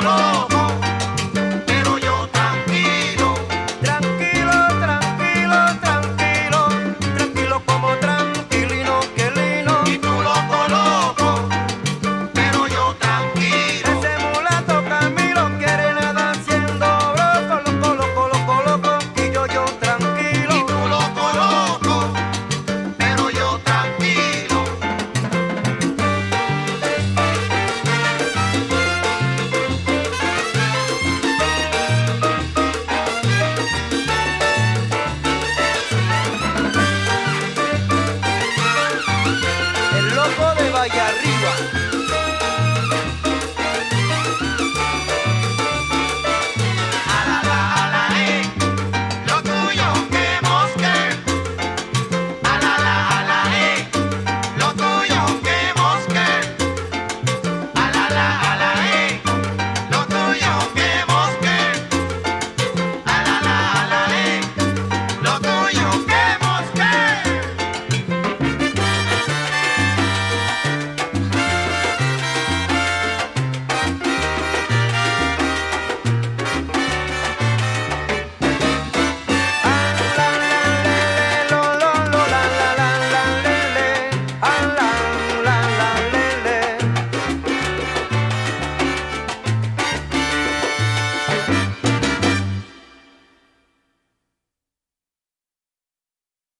no, no.